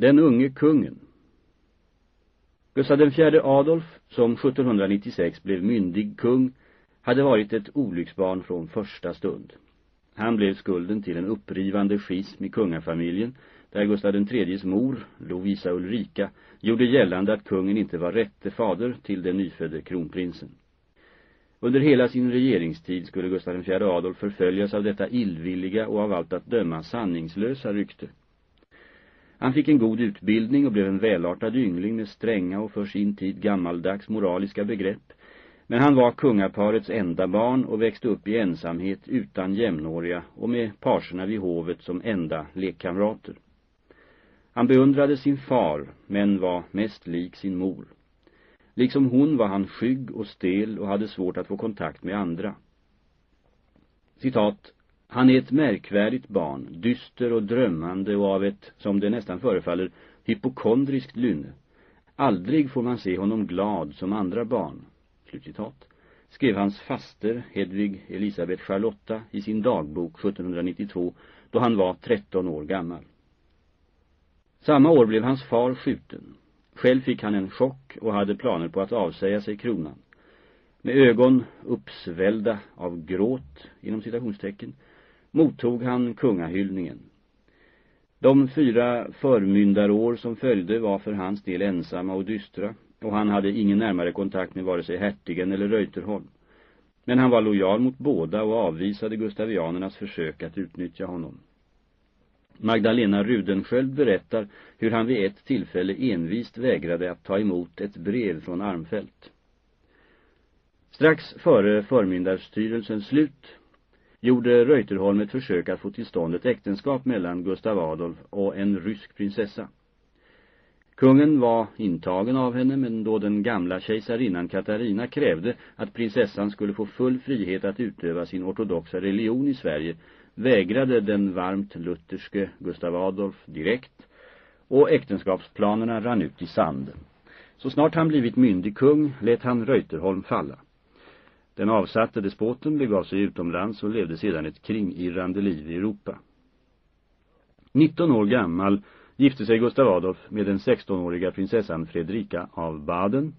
Den unge kungen Gustav IV Adolf, som 1796 blev myndig kung, hade varit ett olycksbarn från första stund. Han blev skulden till en upprivande schism i kungafamiljen, där Gustav IIIs mor, Lovisa Ulrika, gjorde gällande att kungen inte var rätte fader till den nyfödde kronprinsen. Under hela sin regeringstid skulle Gustav IV Adolf förföljas av detta illvilliga och av allt att döma sanningslösa rykte. Han fick en god utbildning och blev en välartad yngling med stränga och för sin tid gammaldags moraliska begrepp. Men han var kungaparets enda barn och växte upp i ensamhet utan jämnåriga och med parserna vid hovet som enda lekkamrater. Han beundrade sin far, men var mest lik sin mor. Liksom hon var han skygg och stel och hade svårt att få kontakt med andra. Citat han är ett märkvärdigt barn, dyster och drömmande och av ett, som det nästan förefaller, hypokondriskt lynne. Aldrig får man se honom glad som andra barn. Slutcitat. Skrev hans faster Hedvig Elisabeth Charlotta i sin dagbok 1792 då han var 13 år gammal. Samma år blev hans far skjuten. Själv fick han en chock och hade planer på att avsäga sig kronan. Med ögon uppsvällda av gråt, inom citationstecken, mottog han kungahyllningen. De fyra förmyndarår som följde var för hans del ensamma och dystra och han hade ingen närmare kontakt med vare sig hertigen eller Reuterholm. Men han var lojal mot båda och avvisade gustavianernas försök att utnyttja honom. Magdalena Rudensköld berättar hur han vid ett tillfälle envist vägrade att ta emot ett brev från Armfält. Strax före förmyndarstyrelsens slut gjorde Reuterholm ett försök att få till stånd ett äktenskap mellan Gustav Adolf och en rysk prinsessa. Kungen var intagen av henne men då den gamla kejsarinnan Katarina krävde att prinsessan skulle få full frihet att utöva sin ortodoxa religion i Sverige vägrade den varmt lutherske Gustav Adolf direkt och äktenskapsplanerna rann ut i sanden. Så snart han blivit myndig kung lät han Reuterholm falla. Den avsatte despoten begav sig utomlands och levde sedan ett kringirrande liv i Europa. 19 år gammal gifte sig Gustav Adolf med den 16-åriga prinsessan Fredrika av Baden.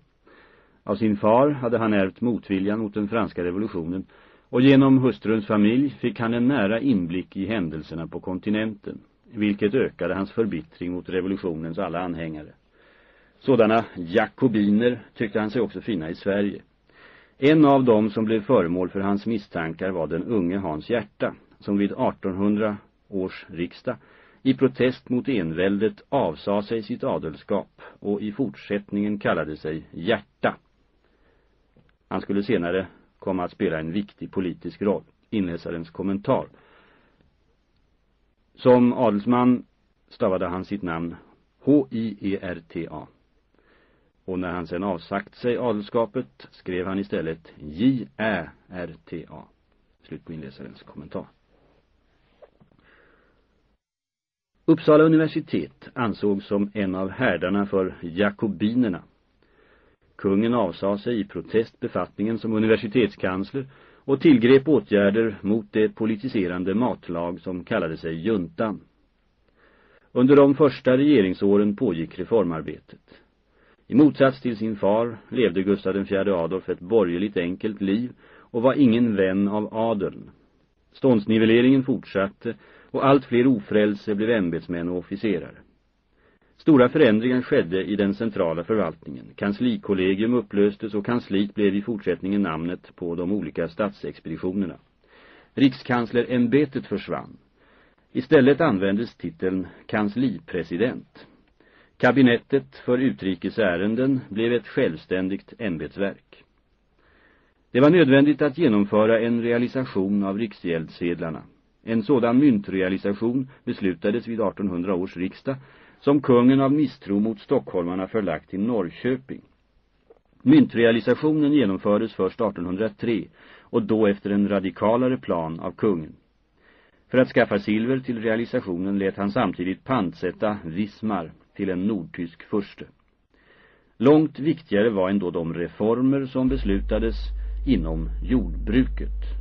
Av sin far hade han ärvt motviljan mot den franska revolutionen och genom hustruns familj fick han en nära inblick i händelserna på kontinenten, vilket ökade hans förbittring mot revolutionens alla anhängare. Sådana jakobiner tyckte han sig också finna i Sverige. En av dem som blev föremål för hans misstankar var den unge Hans Hjärta, som vid 1800 års riksdag i protest mot enväldet avsade sig sitt adelskap och i fortsättningen kallade sig Hjärta. Han skulle senare komma att spela en viktig politisk roll. Inläsarens kommentar. Som adelsman stavade han sitt namn H-I-E-R-T-A. Och när han sen avsagt sig adelskapet skrev han istället J-Ä-R-T-A. Slut på inläsarens kommentar. Uppsala universitet ansågs som en av härdarna för jakobinerna. Kungen avsade sig i protest befattningen som universitetskansler och tillgrep åtgärder mot det politiserande matlag som kallade sig juntan. Under de första regeringsåren pågick reformarbetet. I motsats till sin far levde Gustav IV Adolf ett borgerligt enkelt liv och var ingen vän av adeln. Ståndsnivelleringen fortsatte och allt fler ofrälse blev ämbetsmän och officerare. Stora förändringar skedde i den centrala förvaltningen. Kanslikollegium upplöstes och kansliet blev i fortsättningen namnet på de olika statsexpeditionerna. Rikskanslerämbetet försvann. Istället användes titeln kanslipresident. Kabinettet för utrikesärenden blev ett självständigt ämbetsverk. Det var nödvändigt att genomföra en realisation av riksgäldsedlarna. En sådan myntrealisation beslutades vid 1800 års riksdag som kungen av misstro mot stockholmarna förlagt till Norrköping. Myntrealisationen genomfördes först 1803 och då efter en radikalare plan av kungen. För att skaffa silver till realisationen lät han samtidigt pantsätta Wismar till en nordtysk förste. Långt viktigare var ändå de reformer som beslutades inom jordbruket.